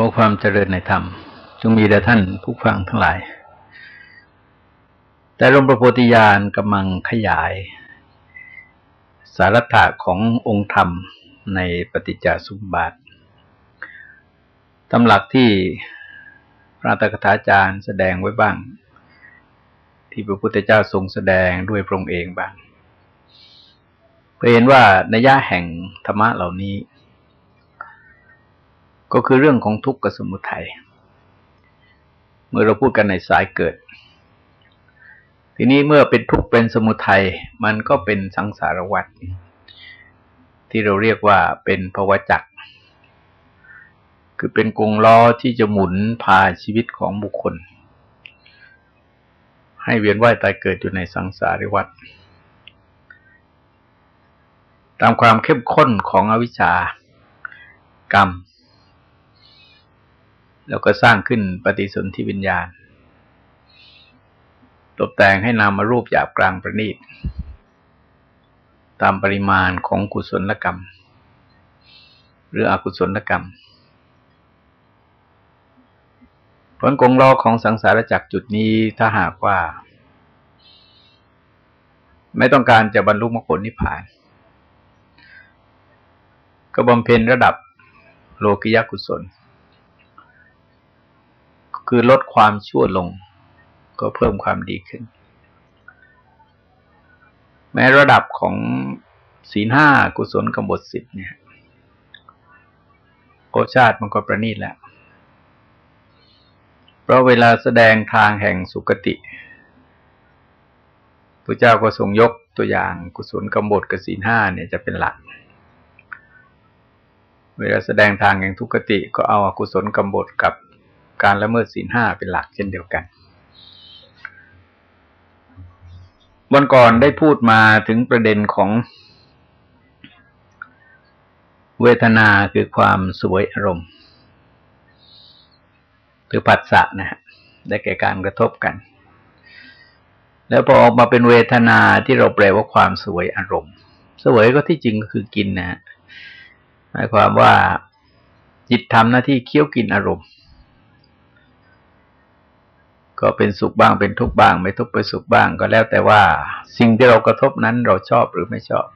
ขอความเจริญในธรรม จงมีแด่ท่านผู้ฟังทั้งหลาย แต่ลวงประโพธิญาณกำลังขยาย สาระถะขององค์ธรรมในปฏิจจสมบาทตำหลักที่พระตถาจารย์แสดงไว้บ้าง ที่พระพุทธเจ้าทรงแสดงด้วยพระองค์เองบ้างเพื่อเห็นว่านัยยะแห่งธรรมะเหล่านี้ ก็คือเรื่องของทุกข์กับสมุทัย เมื่อเราพูดกันในสายเกิด ทีนี้เมื่อเป็นทุกข์เป็นสมุทัย มันก็เป็นสังสารวัฏที่เราเรียกว่าเป็นภวจักร คือเป็นกงล้อที่จะหมุนพาชีวิตของบุคคล ให้เวียนว่ายตายเกิดอยู่ในสังสารวัฏตามความเข้มข้นของอวิชชากรรม แล้วก็สร้างขึ้นปฏิสนธิวิญญาณ ตกแต่งให้นามารูปหยาบกลางประณีต ตามปริมาณของกุศลกรรม หรืออกุศลกรรม ผลกงล้อของสังสารจักรจุดนี้ถ้าหากว่า ไม่ต้องการจะบรรลุมรรคผลนิพพาน ก็บำเพ็ญระดับโลกิยกุศล คือลดความชั่วลง ก็เพิ่มความดีขึ้น แม้ระดับของศีลห้ากุศลกบฏสิทธิเนี่ยโอชาติมันก็ประณีตแล้ว เพราะเวลาแสดงทางแห่งสุคติพระเจ้าก็ทรงยกตัวอย่างกุศลกบฏกับศีลห้าเนี่ยจะเป็นหลัก เวลาแสดงทางแห่งทุกติก็เอาอกุศลกบฏกับ การละเมิดศีลห้าเป็นหลักเช่นเดียวกัน วันก่อนได้พูดมาถึงประเด็นของเวทนาคือความสวยอารมณ์หรือปัสสะนะฮะได้แก่การกระทบกัน แล้วพอออกมาเป็นเวทนาที่เราแปลว่าความสวยอารมณ์ สวยก็ที่จริงก็คือกินนะฮะหมายความว่าจิตทำหน้าที่เคี้ยวกินอารมณ์ ก็เป็นสุขบ้างเป็นทุกข์บ้าง ไม่ทุกข์ไปสุขบ้างก็แล้วแต่ว่าสิ่งที่เรากระทบนั้นเราชอบหรือไม่ชอบ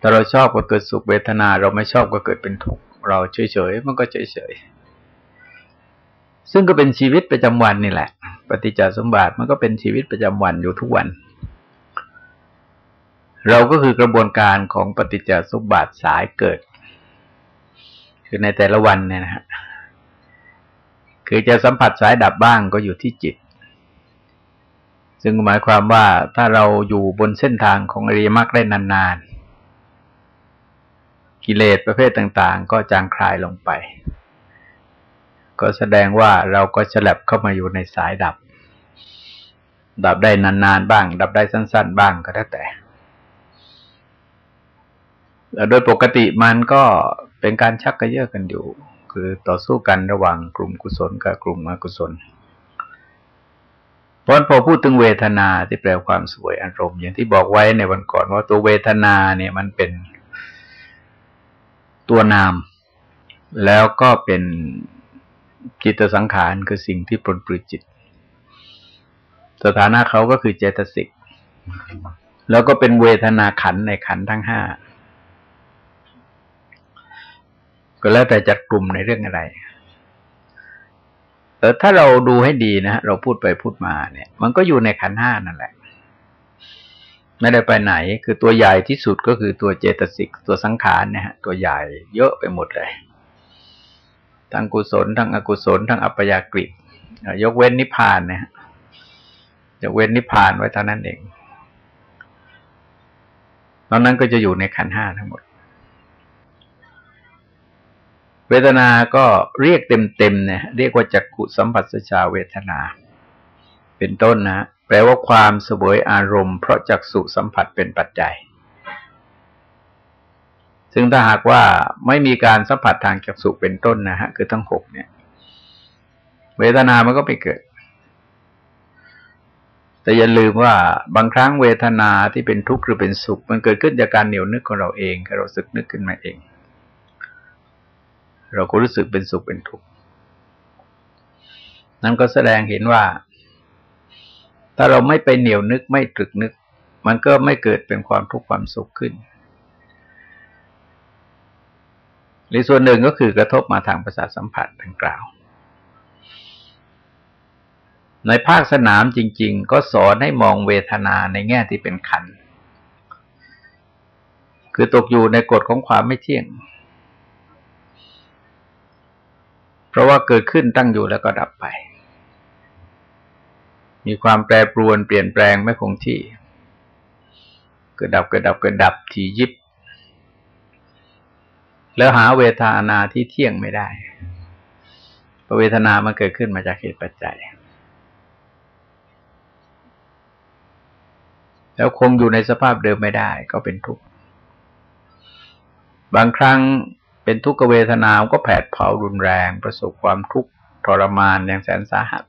ถ้าเราชอบก็เกิดสุขเวทนา เราไม่ชอบก็เกิดเป็นทุกข์เราเฉยๆมันก็เฉยๆซึ่งก็เป็นชีวิตประจำวันนี่แหละ ปฏิจจสมบัติมันก็เป็นชีวิตประจำวันอยู่ทุกวัน เราก็คือกระบวนการของปฏิจจสมบัติสายเกิด คือในแต่ละวันเนี่ยนะฮะ คือจะสัมผัสสายดับบ้างก็อยู่ที่จิต ซึ่งหมายความว่าถ้าเราอยู่บนเส้นทางของอริยมรรคได้นานๆ กิเลสประเภทต่าง ๆ ก็จางคลายลงไป ก็แสดงว่าเราก็ฉลับเข้ามาอยู่ในสายดับ ดับได้นานๆบ้าง ดับได้สั้น ๆ บ้างก็แล้วแต่โดยปกติมันก็เป็นการชักกระเยาะกันอยู่ คือต่อสู้กันระหว่างกลุ่มกุศลกับกลุ่มอกุศลเพราะพอพูดถึงเวทนาที่แปลความสวยอารมณ์ อย่างที่บอกไว้ในวันก่อนว่าตัวเวทนาเนี่ยมันเป็นตัวนาม แล้วก็เป็นจิตสังขารคือสิ่งที่ปรนปรื้จิต สถานะเขาก็คือเจตสิก แล้วก็เป็นเวทนาขันในขันทั้งห้า ก็แล้วแต่จัดกลุ่มในเรื่องอะไรเออถ้าเราดูให้ดีนะเราพูดไปพูดมาเนี่ย มันก็อยู่ในขันห้านั่นแหละ ไม่ได้ไปไหน คือตัวใหญ่ที่สุดก็คือตัวเจตสิก ตัวสังขารเนี่ยฮะตัวใหญ่เยอะไปหมดเลยทั้งกุศลทั้งอกุศลทั้งอัปยากฤิยกเว้นนิพพานเนี่ยยกเว้นนิพพานไว้เท่านั้นเองตอนนั้นก็จะอยู่ในขันห้าทั้งหมด เวทนาก็เรียกเต็มๆเนี่ยเรียกว่าจักขุสัมผัสชาเวทนา เป็นต้นนะแปลว่าความสวยอารมณ์ เพราะจักสุสัมผัสเป็นปัจจัย ซึ่งถ้าหากว่าไม่มีการสัมผัสทางจักสุเป็นต้นนะฮะคือทั้งหกเนี่ย เวทนามันก็ไปเกิด แต่อย่าลืมว่าบางครั้งเวทนาที่เป็นทุกข์หรือเป็นสุข มันเกิดขึ้นจากการเหนียวนึกของเราเองเราสึกนึกขึ้นมาเอง เราก็รู้สึกเป็นสุขเป็นทุกข์นั่นก็แสดงเห็นว่า ถ้าเราไม่ไปเหนียวนึกไม่ตรึกนึก มันก็ไม่เกิดเป็นความทุกข์ความสุขขึ้นหรือส่วนหนึ่งก็คือกระทบมาทางประสาทสัมผัสดังกล่าว ในภาคสนามจริง ๆ ก็สอนให้มองเวทนาในแง่ที่เป็นขัน คือตกอยู่ในกฎของความไม่เที่ยง เพราะว่าเกิดขึ้นตั้งอยู่แล้วก็ดับไป มีความแปรปรวนเปลี่ยนแปลงไม่คงที่ เกิดดับเกิดดับเกิดดับทียิบ แล้วหาเวทนาที่เที่ยงไม่ได้พระเวทนามันเกิดขึ้นมาจากเหตุปัจจัย แล้วคงอยู่ในสภาพเดิมไม่ได้ก็เป็นทุกข์ บางครั้ง เป็นทุกขเวทนาก็แผดเผารุนแรงประสบความทุกข์ทรมานอย่างแสนสาหัส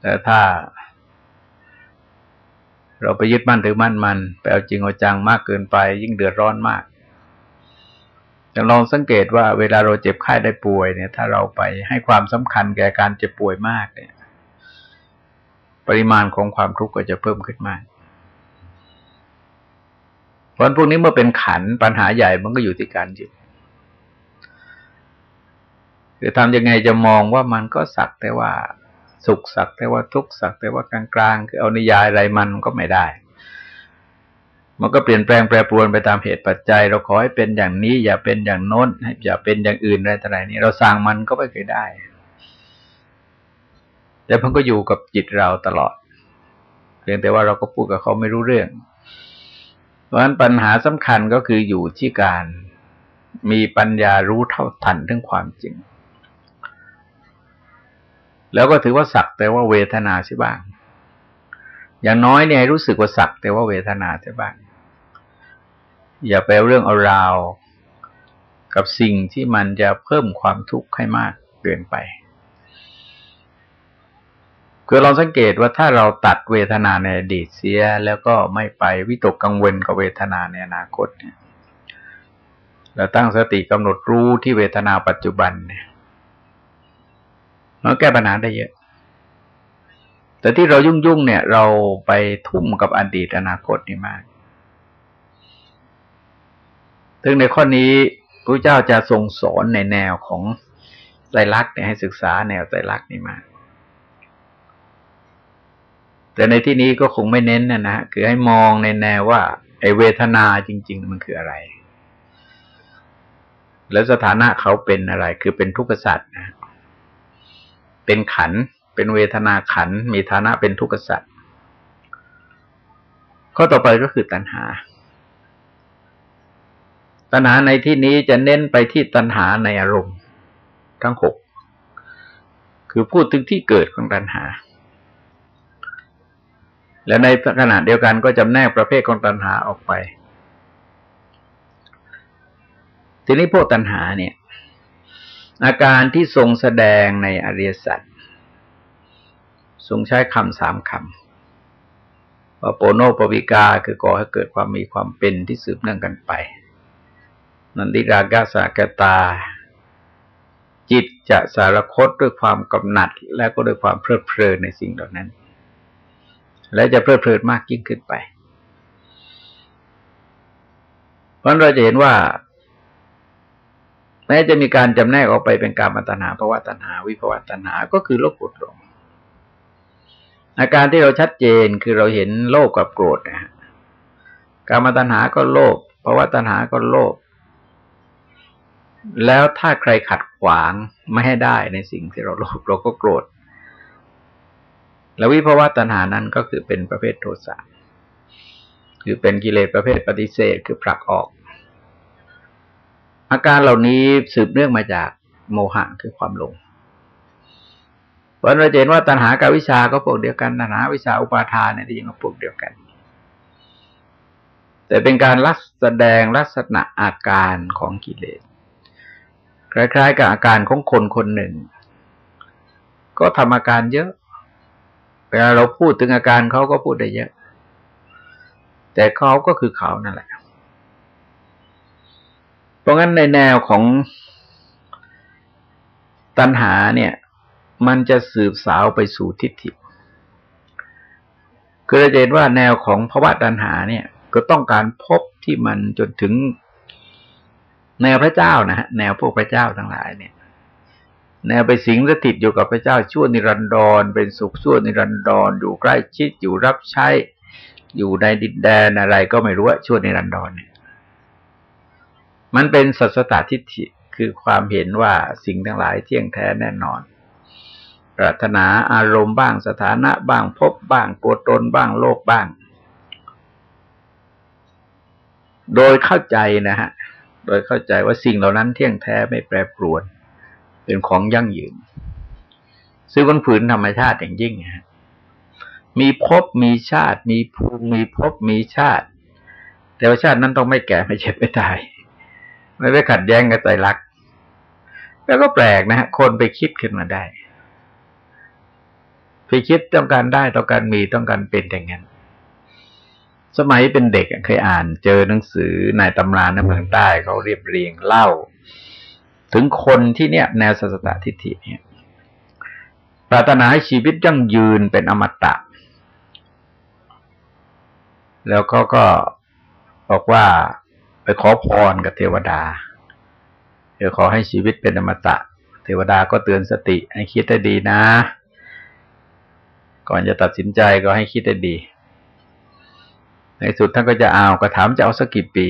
แต่ถ้า เราไปยึดมั่นถือมั่นมันไปเอาจริงเอาจังมากเกินไป ยิ่งเดือดร้อนมากจะลองสังเกตว่าเวลาเราเจ็บไข้ได้ป่วยเนี่ย ถ้าเราไปให้ความสำคัญแก่การเจ็บป่วยมากเนี่ย ปริมาณของความทุกข์ก็จะเพิ่มขึ้นมาก เพราะพวกนี้เมื่อเป็นขันปัญหาใหญ่มันก็อยู่ที่การยึดคือทำยังไงจะมองว่ามันก็สักแต่ว่าสุขสักแต่ว่าทุกข์สักแต่ว่ากลางๆคือเอานิยายอะไรมันก็ไม่ได้ มันก็เปลี่ยนแปลงแปรปรวนไปตามเหตุปัจจัย เราขอให้เป็นอย่างนี้ อย่าเป็นอย่างโน้นอย่าเป็นอย่างอื่นอะไรต่ออะไรนี้เราสร้างมันก็ไม่เคยได้แต่มันก็อยู่กับจิตเราตลอดเพียงแต่ว่าเราก็พูดกับเขาไม่รู้เรื่อง เพราะฉะนั้นปัญหาสำคัญก็คืออยู่ที่การมีปัญญารู้เท่าทันเรื่องความจริง แล้วก็ถือว่าสักแต่ว่าเวทนาใช่บ้าง อย่างน้อยเนี่ยรู้สึกว่าสักแต่ว่าเวทนาใช่บ้าง อย่าไปเรื่องเอาราว กับสิ่งที่มันจะเพิ่มความทุกข์ให้มากเกินไป คือเราสังเกตว่าถ้าเราตัดเวทนาในอดีตเสีย แล้วก็ไม่ไปวิตกกังวลกับเวทนาในอนาคตเนี่ยเราตั้งสติกำหนดรู้ที่เวทนาปัจจุบันเนี่ยมันแก้ปัญหาได้เยอะ แต่ที่เรายุ่งยุ่งเนี่ย เราไปทุ่มกับอดีตอนาคตนี่มากถึงในข้อนี้พระเจ้าจะทรงสอนในแนวของไตรลักษณ์เนี่ยให้ศึกษาแนวไตรลักษณ์นี่มาก แต่ในที่นี้ก็คงไม่เน้นนะนะคือให้มองในแนวว่า ไอเวทนาจริง ๆ มันคืออะไร แล้วสถานะเขาเป็นอะไร คือเป็นทุกข์สัตว์นะเป็นขัน เป็นเวทนาขัน มีฐานะเป็นทุกข์สัตว์ข้อต่อไปก็คือตัณหา ตัณหาในที่นี้จะเน้นไปที่ตัณหาในอารมณ์ ทั้งหก คือพูดถึงที่เกิดของตัณหา และในขณะเดียวกันก็จำแนกประเภทของตัณหาออกไป ทีนี้พวกตัณหาเนี่ย อาการที่ทรงแสดงในอริยสัจทรงใช้คำสามคำว่าโปโนปวิกาคือก่อให้เกิดความมีความเป็นที่สืบเนื่องกันไป นันติรากาสากตา จิตจะสารคตด้วยความกำหนัด และก็ด้วยความเพลิดเพลินในสิ่งเหล่านั้น และจะเพลิดเพลินมากยิ่งขึ้นไป เพราะเราจะเห็นว่า แม้จะมีการจำแนกออกไปเป็นการมตัณหาภาวะตัณหา วิภวะตัณหา ก็คือโลภโกรธลงอาการที่เราชัดเจนคือเราเห็นโลภกับโกรธนะฮะการมตัณหาก็โลภภาวะตัณหาก็โลภแล้วถ้าใครขัดขวางไม่ให้ได้ในสิ่งที่เราโลภเราก็โกรธ แล้ววิภาวะตัณหานั้นก็คือเป็นประเภทโทสะคือเป็นกิเลสประเภทปฏิเสธคือผลักออก อาการเหล่านี้สืบเนื่องมาจากโมหะคือความหลงเพราะเราเห็นว่าตัณหากับวิชาก็พวกเดียวกันตัณหาวิชาอุปาทานเนี่ยที่จริงก็พวกเดียวกัน แต่เป็นการลักแสดงลักษณะอาการของกิเลสคล้ายๆ กับอาการของคนคนหนึ่ง ก็ทำอาการเยอะ วลาเราพูดถึงอาการเขาก็พูดได้เยอะ แต่เขาก็คือเขานั่นแหละ เพราะงั้นในแนวของตัณหาเนี่ย มันจะสืบสาวไปสู่ทิฏฐิคือเราจะเห็นว่าแนวของภาวะตัณหาเนี่ย ก็ต้องการพบที่มันจนถึงแนวพระเจ้านะฮะแนวพวกพระเจ้าทั้งหลายเนี่ย นวไปสิงสถิตอยู่กับพระเจ้าชั่วนิรันดร เป็นสุขชั่วนิรันดร อยู่ใกล้ชิดอยู่รับใช้ อยู่ในดินแดนอะไรก็ไม่รู้ว่าชั่วนิรันดรเนี่ยมันเป็นสัสตตทิฏฐิคือความเห็นว่าสิ่งทั้งหลายเที่ยงแท้แน่นอน ปรารถนาอารมณ์บ้างสถานะบ้างพบบ้างตัวตนบ้างโลกบ้าง โดยเข้าใจนะฮะ โดยเข้าใจว่าสิ่งเหล่านั้นเที่ยงแท้ไม่แปรปรวน เป็นของยั่งยืน ซึ่งบนผืนธรรมชาติอย่างยิ่งฮะมีภพมีชาติ มีภูมิมีภพมีชาติ แต่ว่าชาตินั้นต้องไม่แก่ไม่เจ็บไม่ตาย ไม่ไปขัดแย้งกับใจรัก แล้วก็แปลกนะฮะคนไปคิดขึ้นมาได้ ไปคิดต้องการได้ต้องการมีต้องการเป็นอย่างนั้นสมัยเป็นเด็กเคยอ่านเจอหนังสือในตำราในเมืองใต้เขาเรียบเรียงเล่า ถึงคนที่เนี่ย แนวสัสตทิฏฐิเนี่ยปรารถนาให้ชีวิตยั่งยืนเป็นอมตะ แล้วเขาก็บอกว่าไปขอพรกับเทวดาเดี๋ยวขอให้ชีวิตเป็นอมตะ เทวดาก็เตือนสติให้คิดให้ดีนะ ก่อนจะตัดสินใจก็ให้คิดให้ดี ในสุดท่านก็จะเอาก็ถามจะเอาสักกี่ปี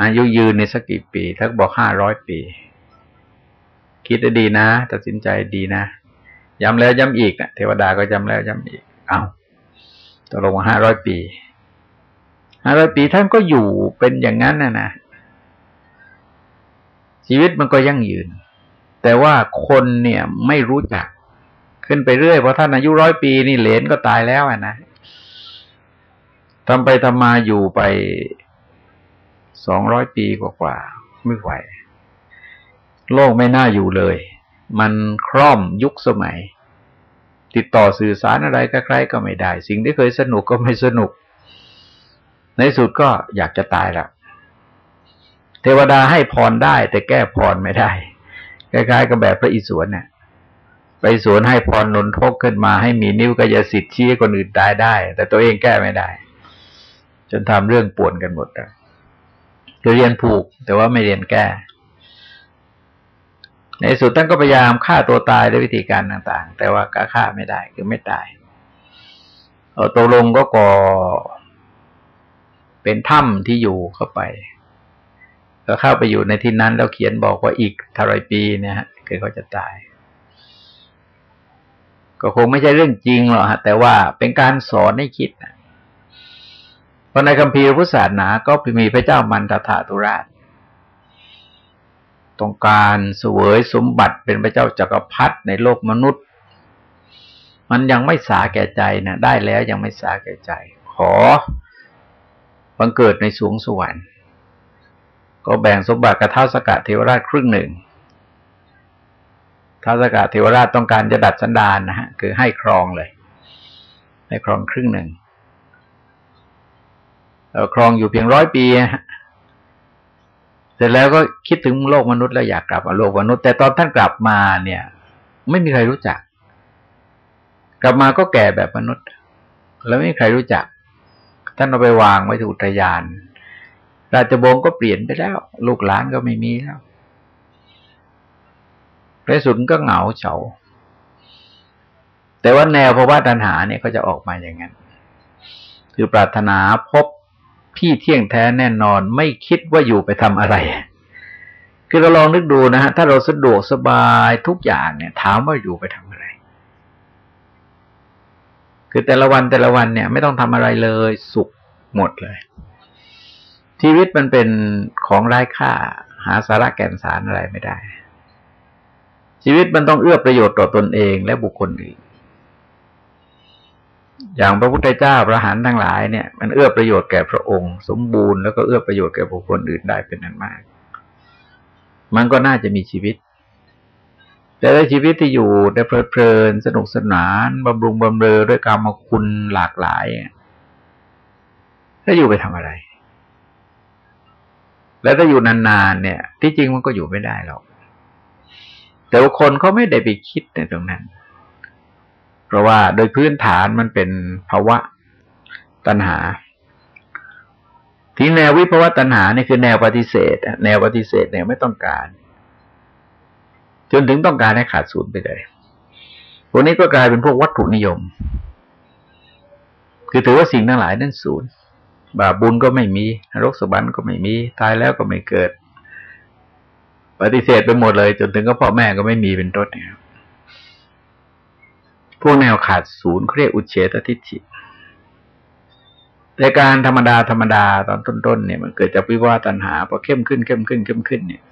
อายุยืนในสักกี่ปีท่าบอกห้าร้อยปี คิดให้ดีนะ ตัดสินใจดีนะ ย้ำแล้วย้ำอีกนะเทวดาก็ย้ำแล้วย้ำอีก เอาตกลงห้าร้อยปีห้าร้อยปีท่านก็อยู่เป็นอย่างนั้นนะนะชีวิตมันก็ยั่งยืน แต่ว่าคนเนี่ยไม่รู้จัก ขึ้นไปเรื่อยเพราะท่านอายุร้อยปีนี่เหลนก็ตายแล้วอะนะทำไปทำมาอยู่ไป สองร้อยปีกว่าๆไม่ไหว โลกไม่น่าอยู่เลย มันคร่อมยุคสมัย ติดต่อสื่อสารอะไรก็ใครก็ไม่ได้ สิ่งที่เคยสนุกก็ไม่สนุก ในสุดก็อยากจะตายแล้วเทวดาให้พรได้ แต่แก้พรไม่ได้คล้ายๆกับแบบพระอิศวรเนี่ยไปสวนให้พรนนทกขึ้นมาให้มีนิ้วกายสิทธิ์ชี้คนอื่นตายได้ แต่ตัวเองแก้ไม่ได้ จนทำเรื่องป่วนกันหมด คือเรียนผูก แต่ว่าไม่เรียนแก้ ในสุดท่านก็พยายามฆ่าตัวตายด้วยวิธีการต่างๆ แต่ว่าก็ฆ่าไม่ได้คือไม่ตายเอาตกลงก็ก่อ เป็นถ้ำที่อยู่เข้าไป ก็เข้าไปอยู่ในที่นั้นแล้วเขียนบอกว่าอีกเท่าไรปีเนี่ยฮะคือเขาจะตาย ก็คงไม่ใช่เรื่องจริงหรอกฮะแต่ว่าเป็นการสอนให้คิดนะ เพราะในคัมภีร์พุทธศาสนาก็มีพระเจ้ามันตถาธุราชต้องการเสวยสมบัติเป็นพระเจ้าจักรพรรดิในโลกมนุษย์ มันยังไม่สาแก่ใจนะได้แล้วยังไม่สาแก่ใจ ขอบังเกิดในสวงสวรรค์ ก็แบ่งสมบัติกับท้าสกัดเทวราชครึ่งหนึ่งท้าสกัดเทวราชต้องการจะดัดสันดานนะฮะคือให้ครองเลย ให้ครองครึ่งหนึ่ง ครองอยู่เพียงร้อยปีเสร็จแล้วก็คิดถึงโลกมนุษย์แล้วอยากกลับมาโลกมนุษย์ แต่ตอนท่านกลับมาเนี่ย ไม่มีใครรู้จัก กลับมาก็แก่แบบมนุษย์ แล้วไม่มีใครรู้จัก ท่านเอาไปวางไว้ถูกทยาน ราชบงก็เปลี่ยนไปแล้ว ลูกหลานก็ไม่มีแล้วในสุดก็เหงาเฉา แต่ว่าแนวภาวะตัณหาเนี่ยก็จะออกมาอย่างนั้น คือปรารถนาพบ ที่เที่ยงแท้แน่นอนไม่คิดว่าอยู่ไปทำอะไร คือเราลองนึกดูนะฮะถ้าเราสะดวกสบายทุกอย่างเนี่ย ถามว่าอยู่ไปทำอะไร คือแต่ละวันแต่ละวันเนี่ย ไม่ต้องทำอะไรเลยสุขหมดเลย ชีวิตมันเป็นของไร้ค่า หาสาระแก่นสารอะไรไม่ได้ ชีวิตมันต้องเอื้อประโยชน์ต่อตนเองและบุคคลอื่น อย่างพระพุทธเจ้าพระหันทั้งหลายเนี่ยมันเอื้อประโยชน์แก่พระองค์ สมบูรณ์แล้วก็เอื้อประโยชน์แก่บุคคลอื่นได้เป็นอันมาก มันก็น่าจะมีชีวิต แต่ในชีวิตที่อยู่ได้เพลินสนุกสนานบำรุงบำเรอด้วยกรรมคุณหลากหลายถ้าอยู่ไปทำอะไร แล้วถ้าอยู่นานๆเนี่ย ที่จริงมันก็อยู่ไม่ได้หรอกแต่ว่าคนเขาไม่ได้ไปคิดในตรงนั้น เพราะว่าโดยพื้นฐานมันเป็นภาวะตัณหา ที่แนววิภาวะตัณหานี่คือแนวปฏิเสธ แนวปฏิเสธแนวไม่ต้องการ จนถึงต้องการให้ขาดศูนย์ไปเลยพวกนี้ก็กลายเป็นพวกวัตถุนิยม คือถือว่าสิ่งทั้งหลายนั้นศูนย์บาบุญก็ไม่มีรกสบันก็ไม่มี ตายแล้วก็ไม่เกิด ปฏิเสธไปหมดเลย จนถึงก็พ่อแม่ก็ไม่มีเป็นต้นเนี่ย พวกแนวขาดศูนย์เรียกอุเฉตทิฏฐิแต่การธรรมดาธรรมดาตอนต้นๆเนี่ยมันเกิดจากวิวาตัณหาพอเข้มขึ้นเข้มขึ้นเข้มขึ้นเนี่ย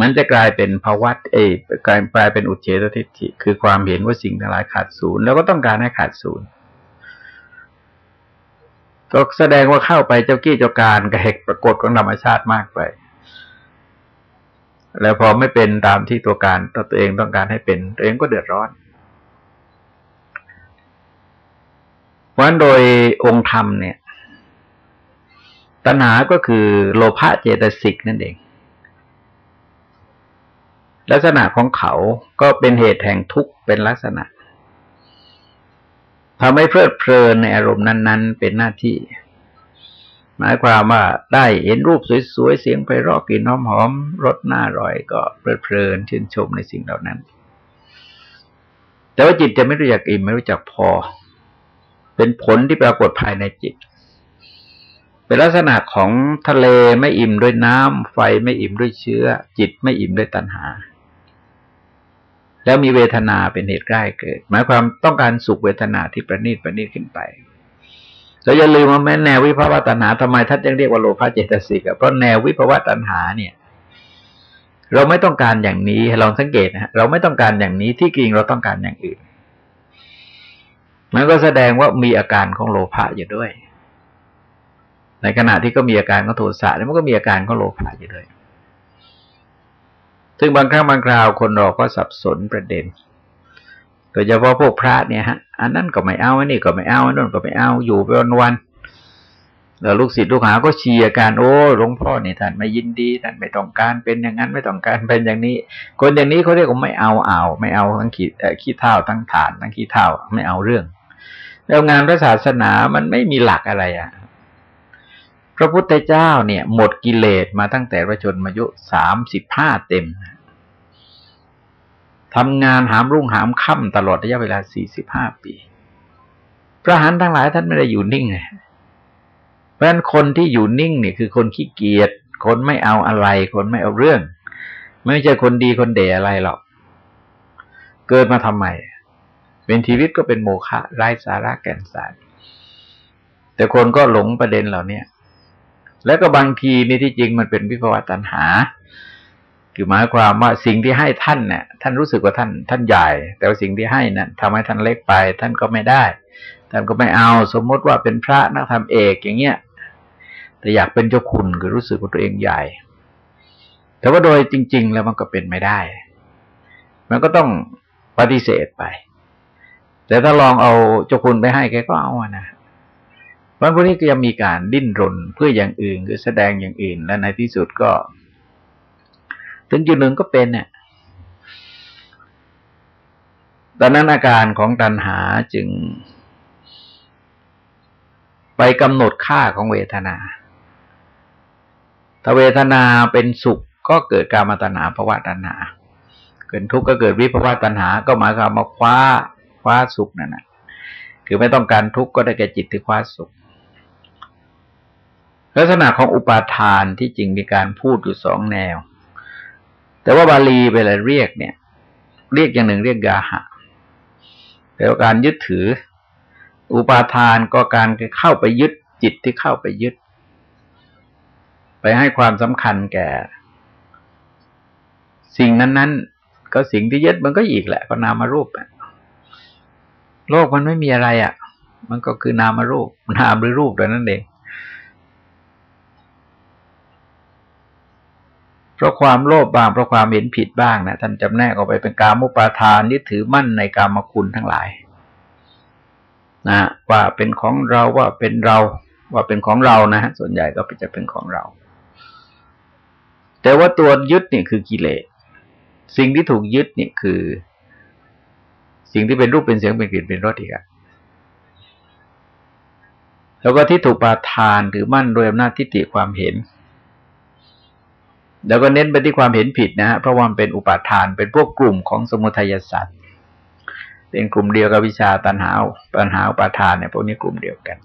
มันจะกลายเป็นภาวะเอกลายกลายเป็นอุเฉตทิฏฐิคือความเห็นว่าสิ่งทั้งหลายขาดศูนย์แล้วก็ต้องการให้ขาดศูนย์ก็แสดงว่าเข้าไปเจ้ากี้เจ้าการกระเหกปรากฏของธรรมชาติมากไป แล้วพอไม่เป็นตามที่ตัวการตัวเองต้องการให้เป็น ตัวเองก็เดือดร้อนเพ ราะฉะนั้นโดยองค์ธรรมเนี่ย ตัณหาก็คือโลภะเจตสิกนั่นเอง ลักษณะของเขาก็เป็นเหตุแห่งทุกข์เป็นลักษณะทำให้เพลิดเพลินในอารมณ์นั้น ๆ เป็นหน้าที่ หมายความว่าได้เห็นรูปสวยๆ เสียงไพเราะกลิ่นหอมๆรสน่าอร่อยก็เพลิดเพลินชื่นชมในสิ่งเหล่านั้น แต่ว่าจิตจะไม่รู้จักอิ่มไม่รู้จักพอ เป็นผลที่ปรากฏภายในจิต เป็นลักษณะของทะเลไม่อิ่มด้วยน้ำไฟไม่อิ่มด้วยเชื้อ จิตไม่อิ่มด้วยตัณหา แล้วมีเวทนาเป็นเหตุใกล้เกิด หมายความต้องการสุขเวทนาที่ประณีตประณีตขึ้นไปเราอย่าลืมว่าแม้แนววิภาวะตัณหาทำไมท่านยังเรียกว่าโลภะเจตสิกเพราะแนววิภาวะตัณหาเนี่ย เราไม่ต้องการอย่างนี้ลองสังเกตนะเราไม่ต้องการอย่างนี้ที่จริงเราต้องการอย่างอื่น มันก็แสดงว่ามีอาการของโลภะอยู่ด้วย ในขณะที่ก็มีอาการของโทสะแล้วมันก็มีอาการของโลภะอยู่ด้วย ซึ่งบางครั้งบางคราวคนเราก็สับสนประเด็นโดยเฉพาะพวกพระเนี่ยฮะ อันนั้นก็ไม่เอาอันนี้ก็ไม่เอาอันนั้นก็ไม่เอาอยู่ไปวันวันแล้วลูกศิษย์ลูกหาก็เชียร์การโอ้หลวงพ่อเนี่ยท่านไม่ยินดีท่านไม่ต้องการเป็นอย่างนั้นไม่ต้องการเป็นอย่างนี้ คนอย่างนี้เขาเรียกว่าไม่เอาเอา ไม่เอาทั้งขี้ขี้เท่าทั้งฐานทั้งขี้เท่าไม่เอาเรื่อง แล้วงานพระศาสนามันไม่มีหลักอะไรอะ พระพุทธเจ้าเนี่ย หมดกิเลสมาตั้งแต่พระชนมายุสามสิบห้าเต็มทำงานหามรุ่งหามค่ำตลอดระยะเวลาสี่สิบห้าปี พระหันทั้งหลายท่านไม่ได้อยู่นิ่งเลยเพราะฉะนั้นคนที่อยู่นิ่งเนี่ยคือคนขี้เกียจคนไม่เอาอะไร คนไม่เอาเรื่อง ไม่ใช่คนดีคนเด๋อะไรหรอก เกิดมาทำไม เป็นชีวิตก็เป็นโมฆะไร้สาระแก่นสาร แต่คนก็หลงประเด็นเหล่านี้แล้วก็บางทีนี่ที่จริงมันเป็นวิภวตัณหา คือหมายความว่าสิ่งที่ให้ท่านเนี่ยท่านรู้สึกว่าท่าน ท่านใหญ่ แต่ว่าสิ่งที่ให้นั้นทำให้ท่านเล็กไป ท่านก็ไม่ได้ ท่านก็ไม่เอา สมมติว่าเป็นพระนักธรรมเอกอย่างเงี้ย แต่อยากเป็นเจ้าคุณคือรู้สึกว่าตัวเองใหญ่ แต่ว่าโดยจริง ๆ แล้วมันก็เป็นไม่ได้ มันก็ต้องปฏิเสธไป แต่ถ้าลองเอาเจ้าคุณไปให้แกก็เอาอะนะวันพวกนี้ก็ยังมีการดิ้นรนเพื่ออย่างอื่นคือแสดงอย่างอื่น และในที่สุดก็ ถึงจุดหนึ่งก็เป็นเนี่ยตอนนั้นอาการของตัณหาจึง ไปกำหนดค่าของเวทนาถ้าเวทนาเป็นสุขก็เกิดการมาตัณหาภาวะตัณหา เกิดทุกข์ก็เกิดวิภาวะตัณหา ก็หมายความมาคว้า คว้าสุขนั่นแหะคือไม่ต้องการทุกข์ก็ได้แก่จิตที่คว้าสุข ลักษณะของอุปาทานที่จริงมีการพูดอยู่สองแนว แต่ว่าบาลีเวลาเรียกเนี่ย เรียกอย่างหนึ่งเรียกกาหะแปลว่าการยึดถือ อุปาทานก็การเข้าไปยึดจิตที่เข้าไปยึด ไปให้ความสำคัญแก่ สิ่งนั้น ๆ ก็สิ่งที่ยึดมันก็อีกแหละก็นามารูป โลกมันไม่มีอะไรอะ่ะ มันก็คือนามารูป นามหรือรูปแต่นั้นเองเพราะความโลภบ้างเพราะความเห็นผิดบ้างนะท่านจำแนกออกไปเป็นการมุปาทานยึดถือมั่นในกามคุณทั้งหลาย นะว่าเป็นของเราว่าเป็นเรา ว่าเป็นของเรานะส่วนใหญ่ก็จะเป็นของเรา แต่ว่าตัวยึดเนี่ยคือกิเลสสิ่งที่ถูกยึดเนี่ยคือ สิ่งที่เป็นรูปเป็นเสียงเป็นกลิ่นเป็นรสอีกอะแล้วก็ที่ถูกปาทานหรือมั่นโดยอำนาจทิฏฐิความเห็น แล้วก็เน้นไปที่ความเห็นผิดนะฮะเพราะว่ามันเป็นอุปาทานเป็นพวกกลุ่มของสมุทัยสัตว์เป็นกลุ่มเดียวกับวิชาตันหาปัญหาอุปาทานเนี่ยพวกนี้กลุ่มเดียวกัน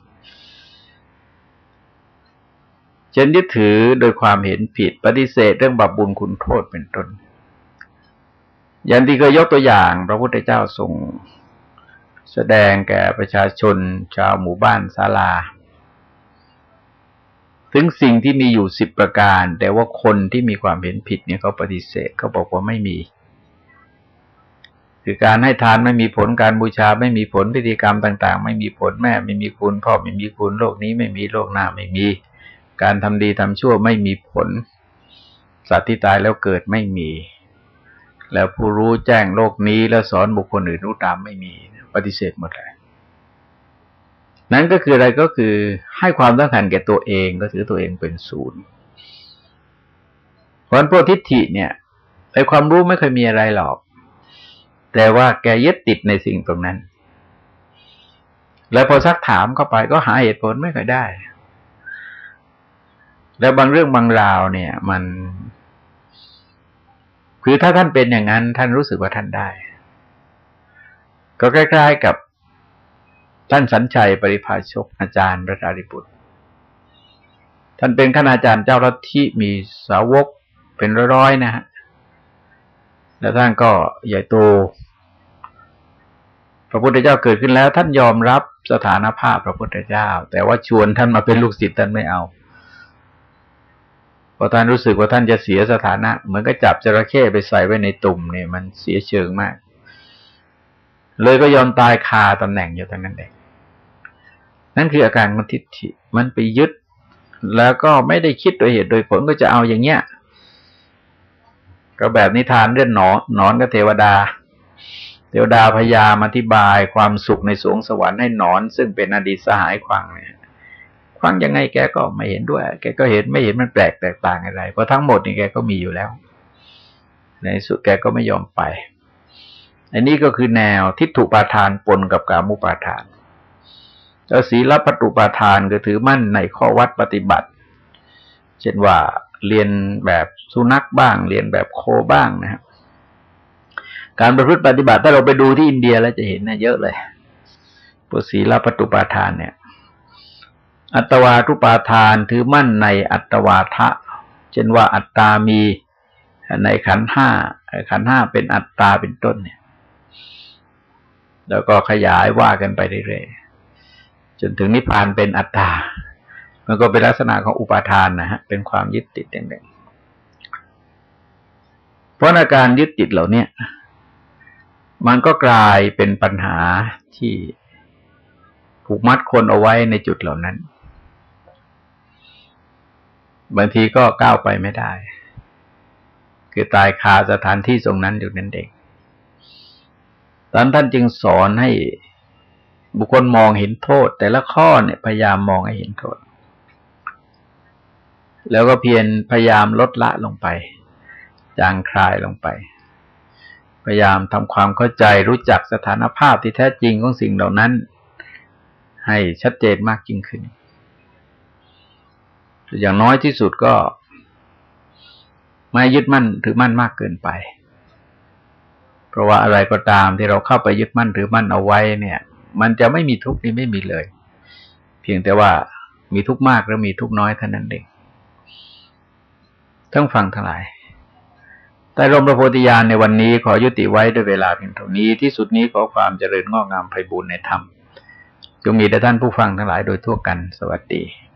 เช่นยึดถือโดยความเห็นผิดปฏิเสธเรื่องบาปบุญคุณโทษเป็นต้น อย่างที่เคยยกตัวอย่างพระพุทธเจ้าทรงแสดงแก่ประชาชนชาวหมู่บ้านศาลา ถึงสิ่งที่มีอยู่สิบประการ แต่ว่าคนที่มีความเห็นผิดเนี่ยเขาปฏิเสธเขาบอกว่าไม่มี คือการให้ทานไม่มีผลการบูชาไม่มีผลพิธีกรรมต่าง ๆ ไม่มีผลแม่ไม่มีคุณพ่อไม่มีคุณโลกนี้ไม่มีโลกหน้าไม่มี การทำดีทำชั่วไม่มีผลสัตว์ที่ตายแล้วเกิดไม่มี แล้วผู้รู้แจ้งโลกนี้ แล้วสอนบุคคลอื่นรู้ตามไม่มีปฏิเสธหมดเลยนั้นก็คืออะไรก็คือให้ความสำคัญแก่ตัวเองก็ถือตัวเองเป็นศูนย์เพราะพวกทิฏฐิเนี่ยไอความรู้ไม่เคยมีอะไรหรอก แต่ว่าแกยึดติดในสิ่งตรงนั้น แล้วพอซักถามเข้าไปก็หาเหตุผลไม่เคยได้ แล้วบางเรื่องบางราวเนี่ย มัน คือถ้าท่านเป็นอย่างนั้น ท่านรู้สึกว่าท่านได้ ก็ใกล้ๆกับท่านสัญชัยปริภาชกอาจารย์พระสารีบุตร ท่านเป็นคณาจารย์เจ้าลัทธิมีสาวกเป็นร้อยๆนะฮะ แล้วท่านก็ใหญ่โต พระพุทธเจ้าเกิดขึ้นแล้ว ท่านยอมรับสถานภาพพระพุทธเจ้า แต่ว่าชวนท่านมาเป็นลูกศิษย์ท่านไม่เอา พระท่านรู้สึกว่าท่านจะเสียสถานะ เหมือนกับจับจระเข้ไปใส่ไว้ในตุ่มเนี่ยมันเสียเชิงมาก เลยก็ยอมตายคาตำแหน่งอยู่ตรงนั้นเองนั่นคืออาการมันทิฏฐิมันไปยึด แล้วก็ไม่ได้คิดโดยเหตุโดยผลก็จะเอาอย่างเงี้ยก็แบบนิทานเรื่องหนอนนอนกับเทวดา เทวดาพยายามอธิบายความสุขในสวงสวรรค์ให้หนอน ซึ่งเป็นอดีตสหายควังเนี่ย ควังยังไงแกก็ไม่เห็นด้วย แกก็เห็นไม่เห็นมันแปลกแตกต่างอะไร เพราะทั้งหมดนี่แกก็มีอยู่แล้ว ในสุดแกก็ไม่ยอมไป อันนี้ก็คือแนวทิฏฐุปาทานปนกับกามุปาทานแล้วศีลปัตุปาทานก็ถือมั่นในข้อวัดปฏิบัติ เช่นว่าเรียนแบบสุนัขบ้าง เรียนแบบโคบ้างนะครับการประพฤติปฏิบัติถ้าเราไปดูที่อินเดียแล้วจะเห็นนะเยอะเลยปุศีลปตุปาทานเนี่ย อัตวาทุปาทานถือมั่นในอัตวาทะ เช่นว่าอัตตามีในขันห้าขันห้าเป็นอัตตาเป็นต้นเนี่ย แล้วก็ขยายว่ากันไปเรื่อยๆจนถึงนิพพานเป็นอัตตา มันก็เป็นลักษณะของอุปาทานนะฮะเป็นความยึดติดอย่างหนึ่งเพราะอาการยึดติดเหล่านี้มันก็กลายเป็นปัญหาที่ผูกมัดคนเอาไว้ในจุดเหล่านั้น บางทีก็ก้าวไปไม่ได้ คือตายคาสถานที่ตรงนั้นอยู่นั่นเองท่านท่านจึงสอนให้บุคคลมองเห็นโทษ แต่ละข้อเนี่ยพยายามมองให้เห็นโทษ แล้วก็เพียรพยายามลดละลงไป จางคลายลงไป พยายามทำความเข้าใจรู้จักสถานภาพที่แท้จริงของสิ่งเหล่านั้น ให้ชัดเจนมากยิ่งขึ้น อย่างน้อยที่สุดก็ ไม่ยึดมั่นถือมั่นมากเกินไป เพราะว่าอะไรก็ตามที่เราเข้าไปยึดมั่นหรือมั่นเอาไว้ เนี่ย มันจะไม่มีทุกข์นี่ไม่มีเลย เพียงแต่ว่ามีทุกข์มากหรือมีทุกข์น้อยเท่านั้นเองทั้งฟังทั้งหลายแต่รมพระโพธิญาณในวันนี้ขอยุติไว้ด้วยเวลาเพียงเท่านี้ที่สุดนี้ขอความเจริญงอกงามไพบูรณ์ในธรรมจงมีแด่ท่านผู้ฟังทั้งหลายโดยทั่วกันสวัสดี